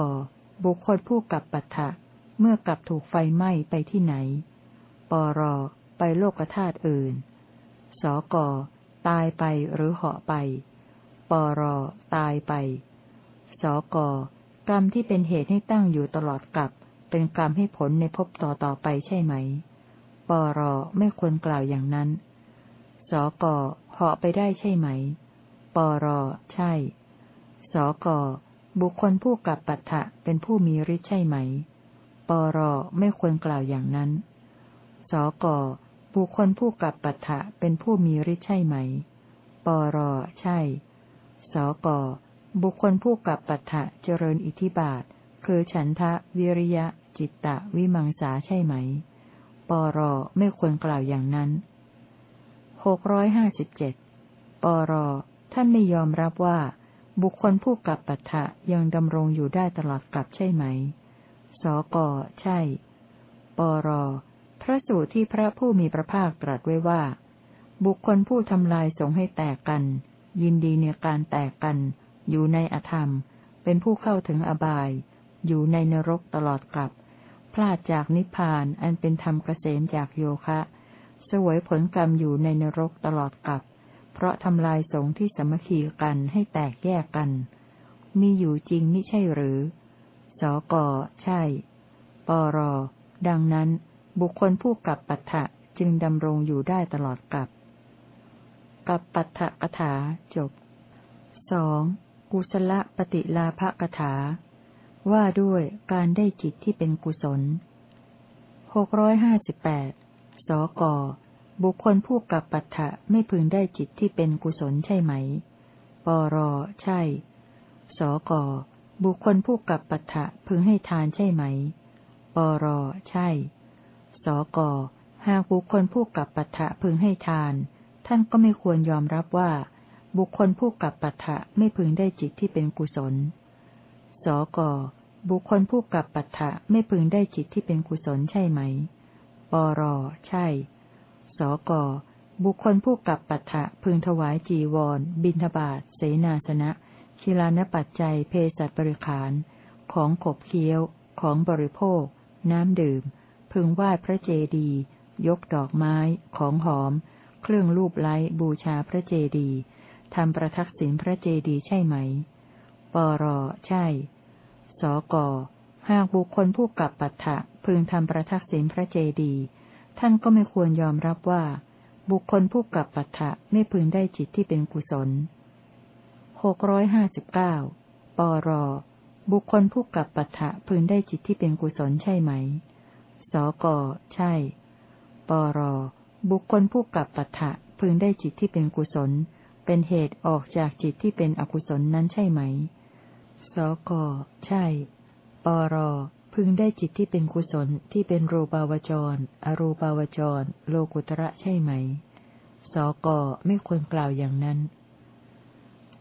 บุคคลผู้กับปัตถะเมื่อกับถูกไฟไหม้ไปที่ไหน ปร ไปโลกธาตุอื่น สก ตายไปหรือเหาะไป ปร ตายไป สก กรรมที่เป็นเหตุให้ตั้งอยู่ตลอดกับ เป็นกรรมให้ผลในภพต่อต่อไปใช่ไหม ปร ไม่ควรกล่าวอย่างนั้น สกเหาะไปได้ใช่ไหม ปรใช่ สกบุคคลผู้กลับปัตถะเป็นผู้มีฤทธิ์ใช่ไหม ปรไม่ควรกล่าวอย่างนั้น สกบุคคลผู้กลับปัตถะเป็นผู้มีฤทธิ์ใช่ไหม ปรใช่ สกบุคคลผู้กลับปัตถะเจริญอิทิบาท คือฉันทะวิริยะ จิตตะวิมังสาใช่ไหม ปรไม่ควรกล่าวอย่างนั้น หกร้อยห้าสิบเจ็ดปรท่านไม่ยอมรับว่า บุคคลผู้กลับปัฏฐะยังดำรงอยู่ได้ตลอดกลับใช่ไหม สกใช่ ปรพระสูตรที่พระผู้มีพระภาคตรัสไว้ว่า บุคคลผู้ทำลายสงให้แตกกัน ยินดีในการแตกกัน อยู่ในอธรรม เป็นผู้เข้าถึงอบาย อยู่ในนรกตลอดกลับ พลาดจากนิพพานอันเป็นธรรมเกษมจากโยคะ สวยผลกรรมอยู่ในนรกตลอดกับ เพราะทำลายสงที่สมคีกันให้แตกแยกกัน มีอยู่จริงไม่ใช่หรือ สก ใช่ ปร ดังนั้น บุคคลผู้กับปัฏฐะจึงดำรงอยู่ได้ตลอดกับกับปัฏฐกถาจบสองกุศลปฏิลาภกถา ว่าด้วยการได้จิตที่เป็นกุศลหกร้อยห้าสิบแปด สก บุคคลผู้กลับปัฏฐะไม่พึงได้จิตที่เป็นกุศลใช่ไหม ปร ใช่ สก บุคคลผู้กลับปัฏฐะพึงให้ทานใช่ไหม ปร ใช่ สก หากบุคคลผู้กลับปัฏฐะพึงให้ทาน ท่านก็ไม่ควรยอมรับว่า บุคคลผู้กลับปัฏฐะไม่พึงได้จิตที่เป็นกุศล สก บุคคลผู้กลับปัฏฐะไม่พึงได้จิตที่เป็นกุศลใช่ไหม ปร ใช่ สก บุคคลผู้กลับปัฏฐะพึงถวายจีวร บิณฑบาตเสนาสนะ ชิลานปัจจัยเพศบริขาร ของขบเคี้ยว ของบริโภค น้ำดื่ม พึงไหว้พระเจดีย์ยกดอกไม้ ของหอม เครื่องรูปไล้บูชาพระเจดีย์ทำประทักษิณพระเจดีย์ใช่ไหม ปร ใช่ สก หากบุคคลผู้กลับปัฏฐะ พึงทำประทักษิณพระเจดีย์ท่านก็ไม่ควรยอมรับว่า บุคคลผู้กับปัฏฐะไม่พึงได้จิตที่เป็นกุศลหกร้อยห้าสิบเก้าปร บุคคลผู้กับปัฏฐะพึงได้จิตที่เป็นกุศลใช่ไหม สก ใช่ ปร บุคคลผู้กับปัฏฐะพึงได้จิตที่เป็นกุศล เป็นเหตุออกจากจิตที่เป็นอกุศลนั้นใช่ไหม สก ใช่ ปร พึงได้จิตที่เป็นกุศลที่เป็นรูปาวจร อรูปาวจร โลกุตระใช่ไหม สกไม่ควรกล่าวอย่างนั้น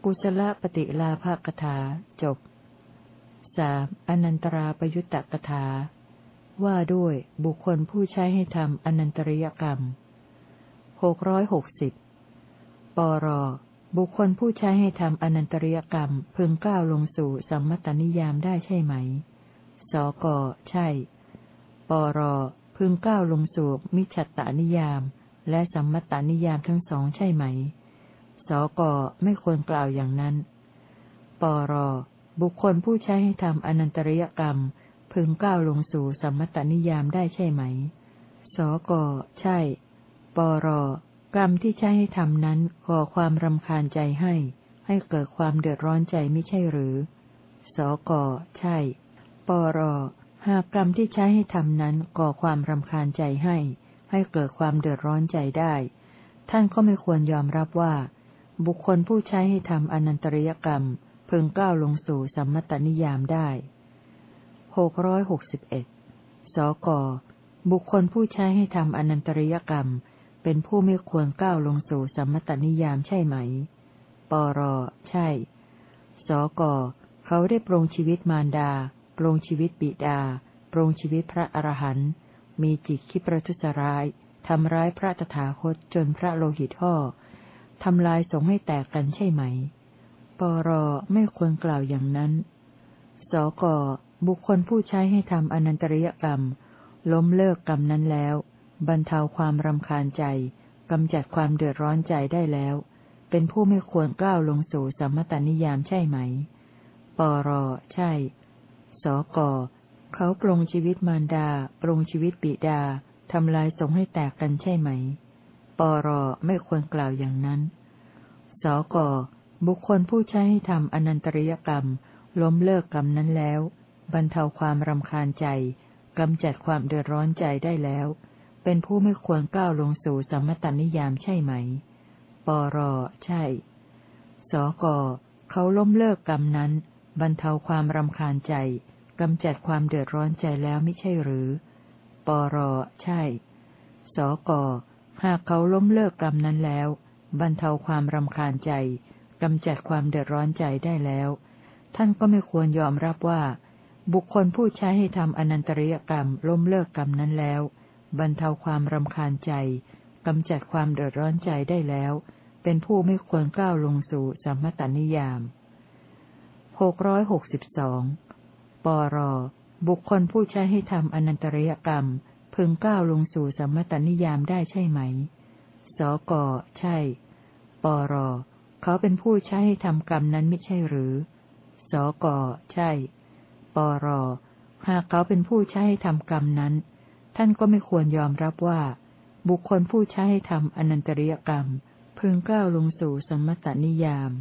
กุศลปฏิลาภกถาจบสามอนันตราประยุตตกถา ว่าด้วยบุคคลผู้ใช้ให้ทำอนันตริยกรรมหกร้อยหกสิบปรบุคคลผู้ใช้ให้ทำอนันตริยกรรมพึงก้าวลงสู่สัมมตนิยามได้ใช่ไหม สก ใช่ ปร พึงก้าวลงสู่มิจฉตานิยาม และสัมมตานิยามทั้งสองใช่ไหม สก ไม่ควรกล่าวอย่างนั้น ปร บุคคลผู้ใช้ให้ทำอนันตริยกรรม พึงก้าวลงสู่สัมมตานิยามได้ใช่ไหม สก ใช่ ปร กรรมที่ใช้ให้ทำนั้นก่อความรำคาญใจให้ ให้เกิดความเดือดร้อนใจไม่ใช่หรือ สก ใช่ ปรหากกรรมที่ใช้ให้ทำนั้นก่อความรำคาญใจให้ ให้เกิดความเดือดร้อนใจได้ ท่านก็ไม่ควรยอมรับว่า บุคคลผู้ใช้ให้ทำอนันตริยกรรมพึงก้าวลงสู่สัมมตนิยามได้หกร้อยหกสิบเอ็ดสก บุคคลผู้ใช้ให้ทำอนันตริยกรรม เป็นผู้ไม่ควรก้าวลงสู่สัมมตนิยามใช่ไหม ปร ใช่ สก เขาได้ปรงชีวิตมารดา ปรงชีวิตบิดา ปรงชีวิตพระอรหันต์ มีจิตคิดประทุษร้าย ทำร้ายพระตถาคตจนพระโลหิตห่อทำลายสงให้แตกกันใช่ไหม ปรไม่ควรกล่าวอย่างนั้น สกบุคคลผู้ใช้ให้ทำอนันตริยกรรม ล้มเลิกกรรมนั้นแล้ว บรรเทาความรำคาญใจกำจัดความเดือดร้อนใจได้แล้ว เป็นผู้ไม่ควรกล้าวลงสู่สัมมตนิยามใช่ไหม ปรใช่ สก เขาปรงชีวิตมารดา ปรงชีวิตปิดา ทำลายสงให้แตกกันใช่ไหม ปรไม่ควรกล่าวอย่างนั้น สก บุคคลผู้ใช้ให้ทำอนันตริยกรรม ล้มเลิกกรรมนั้นแล้ว บรรเทาความรำคาญใจกำจัดความเดือดร้อนใจได้แล้ว เป็นผู้ไม่ควรก้าวลงสู่สัมมตนิยามใช่ไหม ปรใช่ สก เขาล้มเลิกกรรมนั้น บรรเทาความรำคาญใจกำจัดความเดือดร้อนใจแล้วไม่ใช่หรือ ปรใช่ สกหากเขาล้มเลิกกรรมนั้นแล้ว บรรเทาความรำคาญใจกำจัดความเดือดร้อนใจได้แล้ว ท่านก็ไม่ควรยอมรับว่า บุคคลผู้ใช้ให้ทำอนันตริยกรรมล้มเลิกกรรมนั้นแล้ว บรรเทาความรำคาญใจกำจัดความเดือดร้อนใจได้แล้ว เป็นผู้ไม่ควรก้าวลงสู่สัมมตนิยาม หกร้อยหกสิบสองปรบุคคลผู้ใช้ให้ทำอนันตริยกรรม พึงก้าวลงสู่สัมมตนิยามได้ใช่ไหม สก ใช่ ปร เขาเป็นผู้ใช้ให้ทำกรรมนั้นไม่ใช่หรือ สก ใช่ ปร หากเขาเป็นผู้ใช้ให้ทำกรรมนั้น ท่านก็ไม่ควรยอมรับว่า บุคคลผู้ใช้ให้ทำอนันตริยกรรม พึงก้าวลงสู่สมตนิยาม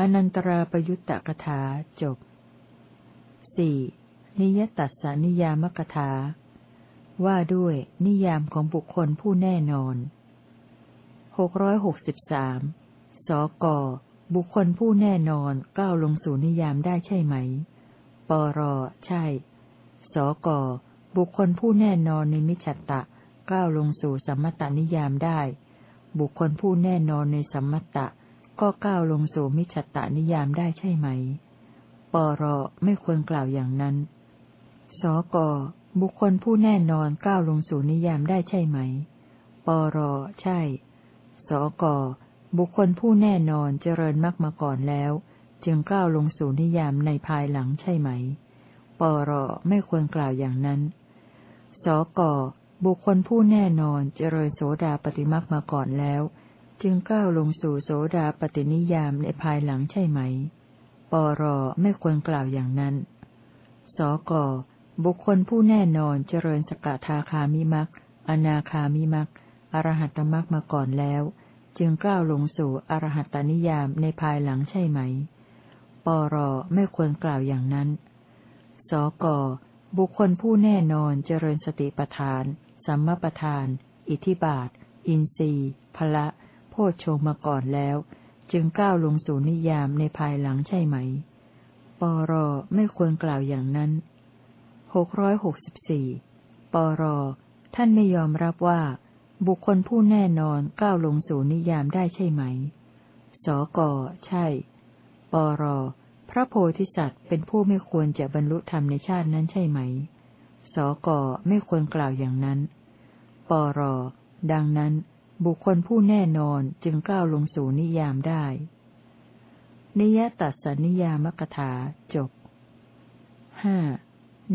อนันตราประยุตตกถาจบสี่นิยตัสสนิยามกถา ว่าด้วยนิยามของบุคคลผู้แน่นอนหกร้อยหกสิบสามสก บุคคลผู้แน่นอนก้าวลงสู่นิยามได้ใช่ไหม ปร ใช่ สก บุคคลผู้แน่นอนในมิจฉตะก้าวลงสู่สัมมตานิยามได้ บุคคลผู้แน่นอนในสัมมตะ ก็ก้าวลงสู่มิจฉตานิยามได้ใช่ไหม ปรไม่ควรกล่าวอย่างนั้น สกบุคคลผู้แน่นอนก้าวลงสู่นิยามได้ใช่ไหม ปรใช่ สกบุคคลผู้แน่นอนเจริญมากมาก่อนแล้ว จึงกล้าวลงสู่นิยามในภายหลังใช่ไหม ปรไม่ควรกล่าวอย่างนั้น สกบุคคลผู้แน่นอนเจริญโสดาปฏิมักมาก่อนแล้ว จึงก้าวลงสู่โสดาปฏินิยามในภายหลังใช่ไหม ปรไม่ควรกล่าวอย่างนั้น สกบุคคลผู้แน่นอนเจริญสกทาคามิมัก อนาคามิมัก อรหัตมักมาก่อนแล้ว จึงก้าวลงสู่อรหัตตนิยามในภายหลังใช่ไหม ปรไม่ควรกล่าวอย่างนั้น สกบุคคลผู้แน่นอนเจริญสติปทาน สัมมาปทาน อิทิบาท อินทรีย์พละ พชฌงมาก่อนแล้ว จึงก้าวลงสู่นิยามในภายหลังใช่ไหม ปรไม่ควรกล่าวอย่างนั้นหกร้อยหกสิบสี่ปรท่านไม่ยอมรับว่า บุคคลผู้แน่นอนก้าวลงสู่นิยามได้ใช่ไหม สกใช่ ปรพระโพธิสัตว์เป็นผู้ไม่ควรจะบรรลุธรรมในชาตินั้นใช่ไหม สกไม่ควรกล่าวอย่างนั้น ปรดังนั้น บุคคลผู้แน่นอนจึงก้าวลงสู่นิยามได้ นิยตัสนิยามกถาจบห้า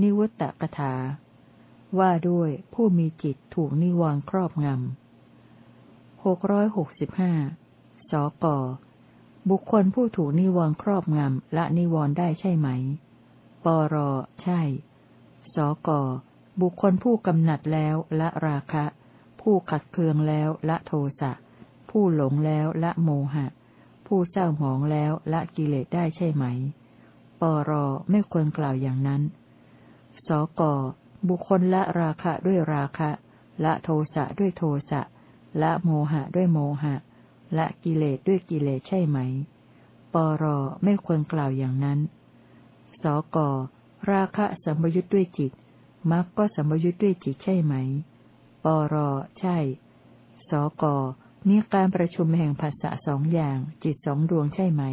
นิวตตกถา ว่าด้วยผู้มีจิตถูกนิวรณ์ครอบงำหกร้อยหกสิบห้าสก บุคคลผู้ถูกนิวรณ์ครอบงำละนิวรณ์ได้ใช่ไหม ปร ใช่ สก บุคคลผู้กำหนัดแล้วละราคะ ผู้ขัดเคืองแล้วละโทสะ ผู้หลงแล้วละโมหะ ผู้เศร้าหมองแล้วละกิเลสได้ใช่ไหม ปรไม่ควรกล่าวอย่างนั้น สกบุคคลละราคะด้วยราคะ ละโทสะด้วยโทสะ ละโมหะด้วยโมหะ ละกิเลสด้วยกิเลสใช่ไหม ปรไม่ควรกล่าวอย่างนั้น สกราคะสัมยุทธ์ด้วยจิตมรรคก็สัมยุทธ์ด้วยจิตใช่ไหม ปร ใช่ สก มีการประชุมแห่งภาษาสองอย่าง จิตสองดวงใช่ไหม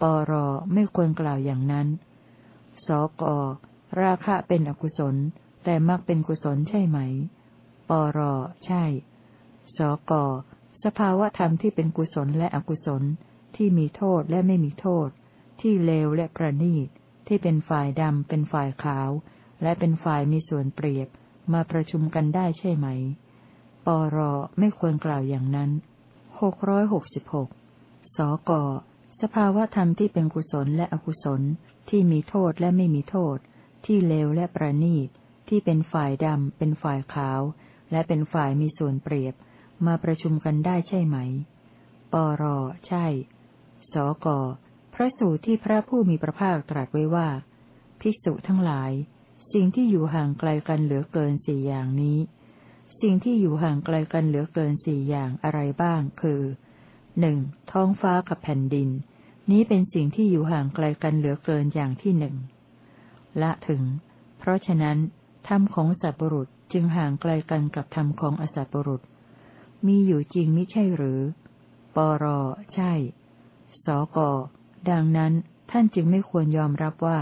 ปร ไม่ควรกล่าวอย่างนั้น สก ราคะเป็นอกุศล แต่มรรคเป็นกุศลใช่ไหม ปร ใช่ สก สภาวะธรรมที่เป็นกุศลและอกุศล ที่มีโทษและไม่มีโทษ ที่เลวและประณีต ที่เป็นฝ่ายดำเป็นฝ่ายขาว และเป็นฝ่ายมีส่วนเปรียบ มาประชุมกันได้ใช่ไหม ปรไม่ควรกล่าวอย่างนั้นหกร้อยหกสิบหกสกสภาวะธรรมที่เป็นกุศลและอกุศล ที่มีโทษและไม่มีโทษ ที่เลวและประณีต ที่เป็นฝ่ายดำ เป็นฝ่ายขาว และเป็นฝ่ายมีส่วนเปรียบ มาประชุมกันได้ใช่ไหม ปรใช่ สกพระสูตรที่พระผู้มีพระภาคตรัสไว้ว่า ภิกษุทั้งหลาย สิ่งที่อยู่ห่างไกลกันเหลือเกินสี่อย่างนี้ สิ่งที่อยู่ห่างไกลกันเหลือเกินสี่อย่างอะไรบ้าง คือหนึ่งท้องฟ้ากับแผ่นดิน นี้เป็นสิ่งที่อยู่ห่างไกลกันเหลือเกินอย่างที่หนึ่งละถึง เพราะฉะนั้นธรรมของสัตบุรุษจึงห่างไกลกันกับธรรมของอสัตบุรุษ มีอยู่จริงม่ใช่หรือ ปรใช่ สกดังนั้นท่านจึงไม่ควรยอมรับว่า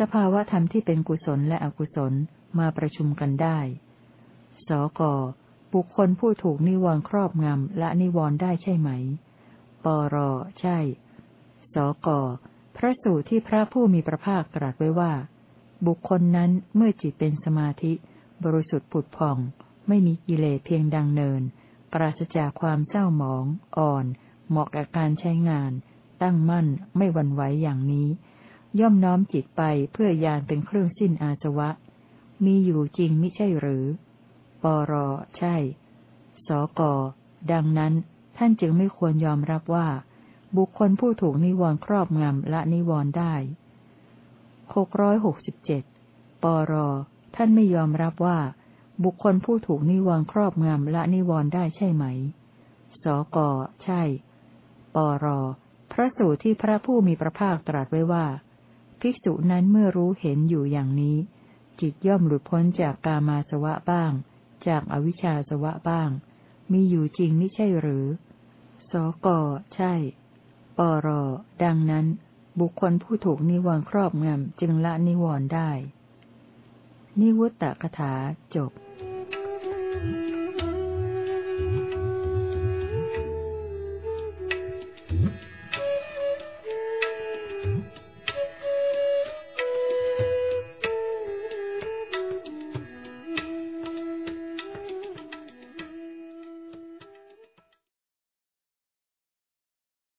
สภาวะธรรมที่เป็นกุศลและอกุศลมาประชุมกันได้ สก บุคคลผู้ถูกนิวรณ์ครอบงำและนิวรณ์ได้ใช่ไหม ปร ใช่ สก พระสูตรที่พระผู้มีพระภาคตรัสไว้ว่า บุคคลนั้นเมื่อจิตเป็นสมาธิ บริสุทธิ์ผุดผ่อง ไม่มีกิเลสเพียงดังเนิน ปราศจากความเศร้าหมอง อ่อน เหมาะกับการใช้งาน ตั้งมั่น ไม่หวั่นไหวอย่างนี้ ย่อมน้อมจิตไปเพื่อยานเป็นเครื่องสิ้นอาสวะ มีอยู่จริงม่ใช่หรือ ปรใช่ สก ดังนั้น ท่านจึงไม่ควรยอมรับว่า บุคคลผู้ถูกนิวรณ์ครอบงำละนิวรณ์ได้หกร้อยหกสิบเจ็ดปร ท่านไม่ยอมรับว่า บุคคลผู้ถูกนิวรณ์ครอบงำละนิวรณ์ได้ใช่ไหม สก ใช่ ปร พระสูตรที่พระผู้มีพระภาคตรัสไว้ว่า ภิกษุนั้นเมื่อรู้เห็นอยู่อย่างนี้ จิตย่อมหลุดพ้นจากกามาสวะบ้าง จากอวิชชาสวะบ้าง มีอยู่จริงไม่ใช่หรือ สก ใช่ ปร ดังนั้น บุคคลผู้ถูกนิวรณ์ครอบงำจึงละนิวรณ์ได้ นิวุตตะคถาจบ